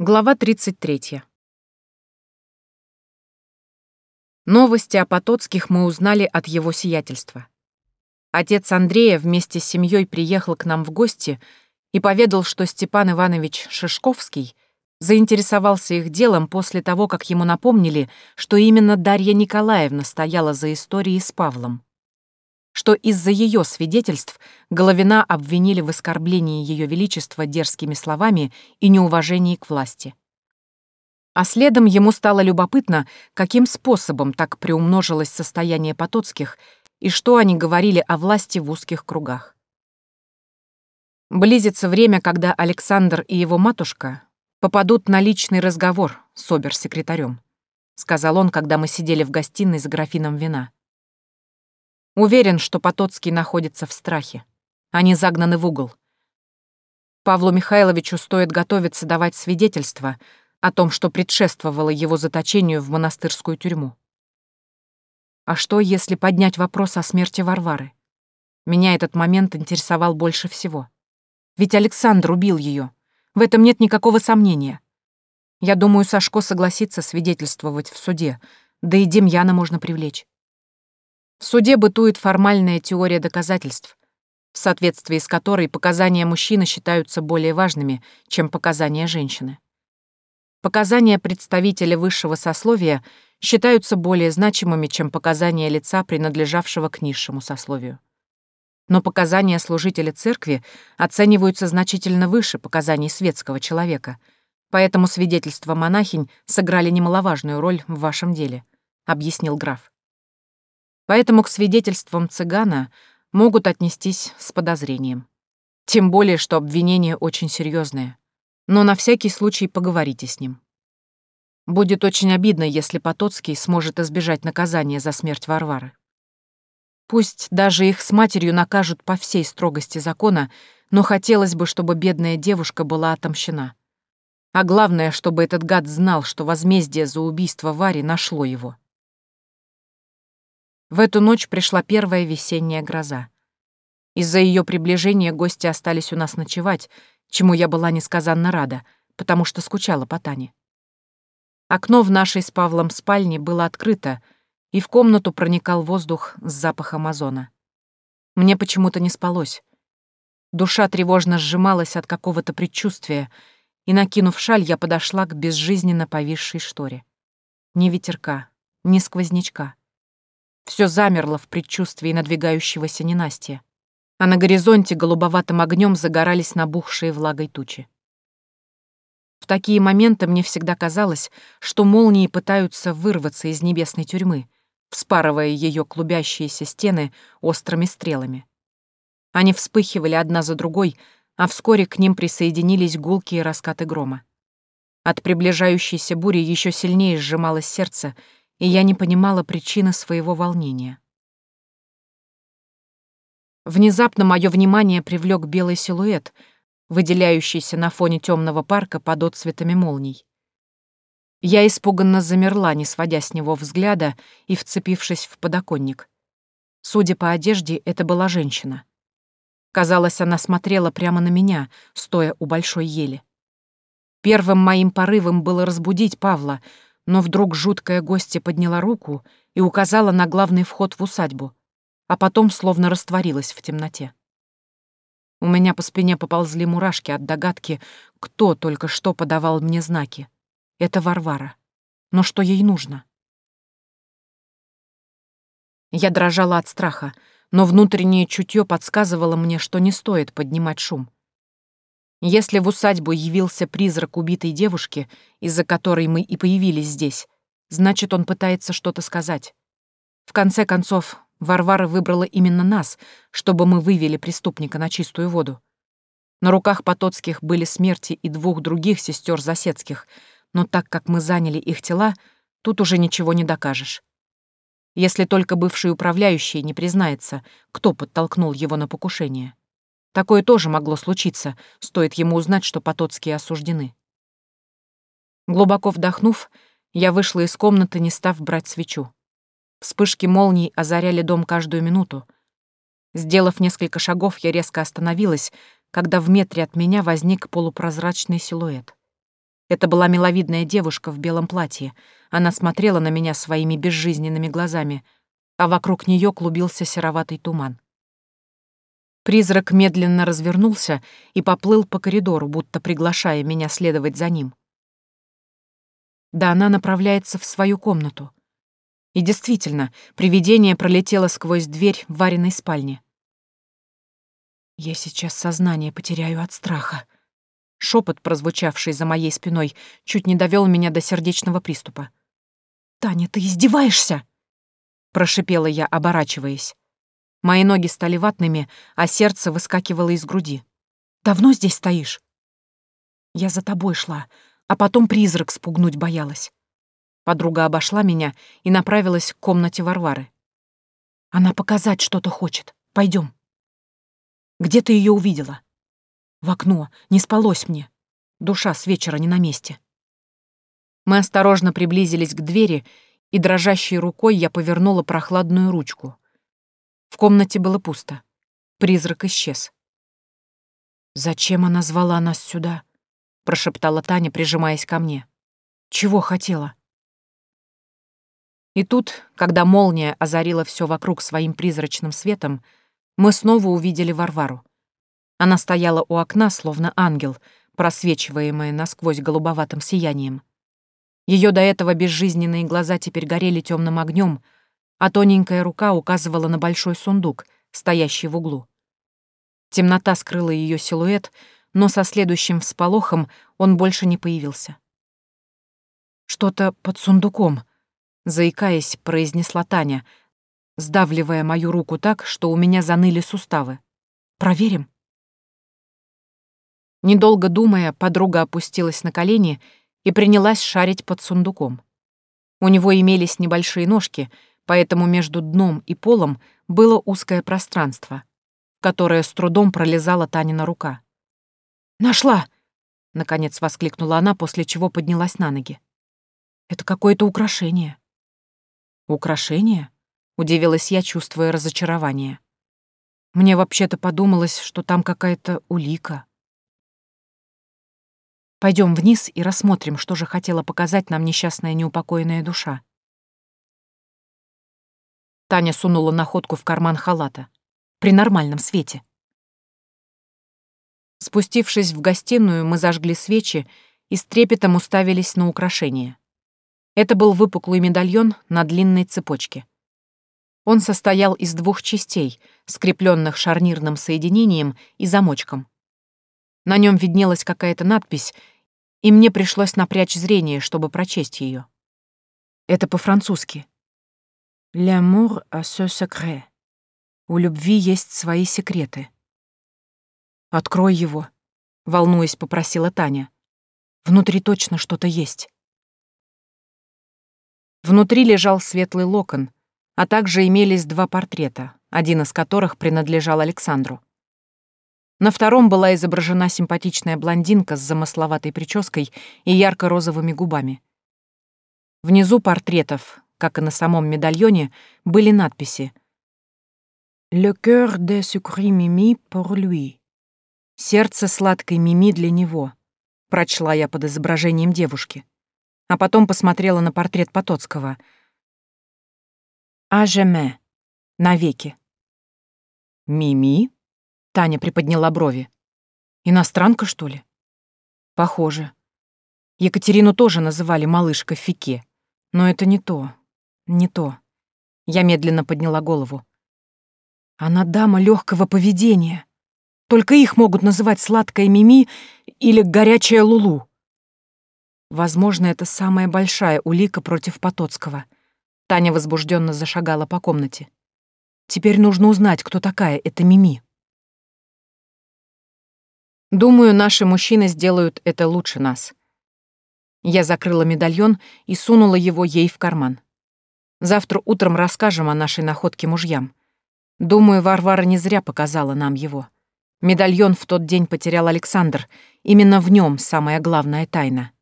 Глава 33. Новости о Потоцких мы узнали от его сиятельства. Отец Андрея вместе с семьей приехал к нам в гости и поведал, что Степан Иванович Шишковский заинтересовался их делом после того, как ему напомнили, что именно Дарья Николаевна стояла за историей с Павлом что из-за ее свидетельств Головина обвинили в оскорблении Ее Величества дерзкими словами и неуважении к власти. А следом ему стало любопытно, каким способом так приумножилось состояние Потоцких и что они говорили о власти в узких кругах. Близится время, когда Александр и его матушка попадут на личный разговор с обер-секретарем, сказал он, когда мы сидели в гостиной за графином вина. Уверен, что Потоцкий находится в страхе. Они загнаны в угол. Павлу Михайловичу стоит готовиться давать свидетельство о том, что предшествовало его заточению в монастырскую тюрьму. А что, если поднять вопрос о смерти Варвары? Меня этот момент интересовал больше всего. Ведь Александр убил ее. В этом нет никакого сомнения. Я думаю, Сашко согласится свидетельствовать в суде, да и Демьяна можно привлечь. В суде бытует формальная теория доказательств, в соответствии с которой показания мужчины считаются более важными, чем показания женщины. Показания представителя высшего сословия считаются более значимыми, чем показания лица, принадлежавшего к низшему сословию. Но показания служителя церкви оцениваются значительно выше показаний светского человека, поэтому свидетельства монахинь сыграли немаловажную роль в вашем деле, объяснил граф. Поэтому к свидетельствам цыгана могут отнестись с подозрением. Тем более, что обвинение очень серьезное. Но на всякий случай поговорите с ним. Будет очень обидно, если Потоцкий сможет избежать наказания за смерть Варвары. Пусть даже их с матерью накажут по всей строгости закона, но хотелось бы, чтобы бедная девушка была отомщена. А главное, чтобы этот гад знал, что возмездие за убийство Вари нашло его. В эту ночь пришла первая весенняя гроза. Из-за ее приближения гости остались у нас ночевать, чему я была несказанно рада, потому что скучала по Тане. Окно в нашей с Павлом спальне было открыто, и в комнату проникал воздух с запахом озона. Мне почему-то не спалось. Душа тревожно сжималась от какого-то предчувствия, и, накинув шаль, я подошла к безжизненно повисшей шторе. Ни ветерка, ни сквознячка. Все замерло в предчувствии надвигающегося ненастья, а на горизонте голубоватым огнем загорались набухшие влагой тучи. В такие моменты мне всегда казалось, что молнии пытаются вырваться из небесной тюрьмы, вспарывая ее клубящиеся стены острыми стрелами. Они вспыхивали одна за другой, а вскоре к ним присоединились гулкие раскаты грома. От приближающейся бури еще сильнее сжималось сердце, и я не понимала причины своего волнения. Внезапно мое внимание привлек белый силуэт, выделяющийся на фоне темного парка под отцветами молний. Я испуганно замерла, не сводя с него взгляда и вцепившись в подоконник. Судя по одежде, это была женщина. Казалось, она смотрела прямо на меня, стоя у большой ели. Первым моим порывом было разбудить Павла, но вдруг жуткая гостья подняла руку и указала на главный вход в усадьбу, а потом словно растворилась в темноте. У меня по спине поползли мурашки от догадки, кто только что подавал мне знаки. Это Варвара. Но что ей нужно? Я дрожала от страха, но внутреннее чутье подсказывало мне, что не стоит поднимать шум. Если в усадьбу явился призрак убитой девушки, из-за которой мы и появились здесь, значит, он пытается что-то сказать. В конце концов, Варвара выбрала именно нас, чтобы мы вывели преступника на чистую воду. На руках Потоцких были смерти и двух других сестер Засецких, но так как мы заняли их тела, тут уже ничего не докажешь. Если только бывший управляющий не признается, кто подтолкнул его на покушение. Такое тоже могло случиться, стоит ему узнать, что Потоцкие осуждены. Глубоко вдохнув, я вышла из комнаты, не став брать свечу. Вспышки молний озаряли дом каждую минуту. Сделав несколько шагов, я резко остановилась, когда в метре от меня возник полупрозрачный силуэт. Это была миловидная девушка в белом платье. Она смотрела на меня своими безжизненными глазами, а вокруг нее клубился сероватый туман. Призрак медленно развернулся и поплыл по коридору, будто приглашая меня следовать за ним. Да она направляется в свою комнату. И действительно, привидение пролетело сквозь дверь в вареной спальне. Я сейчас сознание потеряю от страха. Шепот, прозвучавший за моей спиной, чуть не довел меня до сердечного приступа. «Таня, ты издеваешься?» Прошипела я, оборачиваясь. Мои ноги стали ватными, а сердце выскакивало из груди. «Давно здесь стоишь?» «Я за тобой шла, а потом призрак спугнуть боялась». Подруга обошла меня и направилась к комнате Варвары. «Она показать что-то хочет. Пойдем. «Где ты ее увидела?» В окно. Не спалось мне. Душа с вечера не на месте. Мы осторожно приблизились к двери, и дрожащей рукой я повернула прохладную ручку. В комнате было пусто. Призрак исчез. «Зачем она звала нас сюда?» — прошептала Таня, прижимаясь ко мне. «Чего хотела?» И тут, когда молния озарила все вокруг своим призрачным светом, мы снова увидели Варвару. Она стояла у окна, словно ангел, просвечиваемая насквозь голубоватым сиянием. Ее до этого безжизненные глаза теперь горели темным огнем, а тоненькая рука указывала на большой сундук, стоящий в углу. Темнота скрыла ее силуэт, но со следующим всполохом он больше не появился. «Что-то под сундуком», — заикаясь, произнесла Таня, сдавливая мою руку так, что у меня заныли суставы. «Проверим?» Недолго думая, подруга опустилась на колени и принялась шарить под сундуком. У него имелись небольшие ножки, поэтому между дном и полом было узкое пространство, которое с трудом пролезала Танина рука. «Нашла!» — наконец воскликнула она, после чего поднялась на ноги. «Это какое-то украшение». «Украшение?» — удивилась я, чувствуя разочарование. «Мне вообще-то подумалось, что там какая-то улика». Пойдем вниз и рассмотрим, что же хотела показать нам несчастная неупокоенная душа. Таня сунула находку в карман халата. При нормальном свете. Спустившись в гостиную, мы зажгли свечи и с трепетом уставились на украшение. Это был выпуклый медальон на длинной цепочке. Он состоял из двух частей, скрепленных шарнирным соединением и замочком. На нем виднелась какая-то надпись, и мне пришлось напрячь зрение, чтобы прочесть ее. Это по-французски. «L'amour a ce secret». У любви есть свои секреты. «Открой его», — волнуясь, попросила Таня. «Внутри точно что-то есть». Внутри лежал светлый локон, а также имелись два портрета, один из которых принадлежал Александру. На втором была изображена симпатичная блондинка с замысловатой прической и ярко-розовыми губами. Внизу портретов, как и на самом медальоне, были надписи «Le cœur de sucré Mimi pour lui» «Сердце сладкой Мими для него», — прочла я под изображением девушки. А потом посмотрела на портрет Потоцкого. «А jamais» — навеки. «Мими?» Таня приподняла брови. Иностранка, что ли? Похоже. Екатерину тоже называли малышка Фике. Но это не то. Не то. Я медленно подняла голову. Она дама легкого поведения. Только их могут называть сладкая Мими или горячая Лулу. Возможно, это самая большая улика против Потоцкого. Таня возбужденно зашагала по комнате. Теперь нужно узнать, кто такая эта Мими. Думаю, наши мужчины сделают это лучше нас. Я закрыла медальон и сунула его ей в карман. Завтра утром расскажем о нашей находке мужьям. Думаю, Варвара не зря показала нам его. Медальон в тот день потерял Александр. Именно в нем самая главная тайна —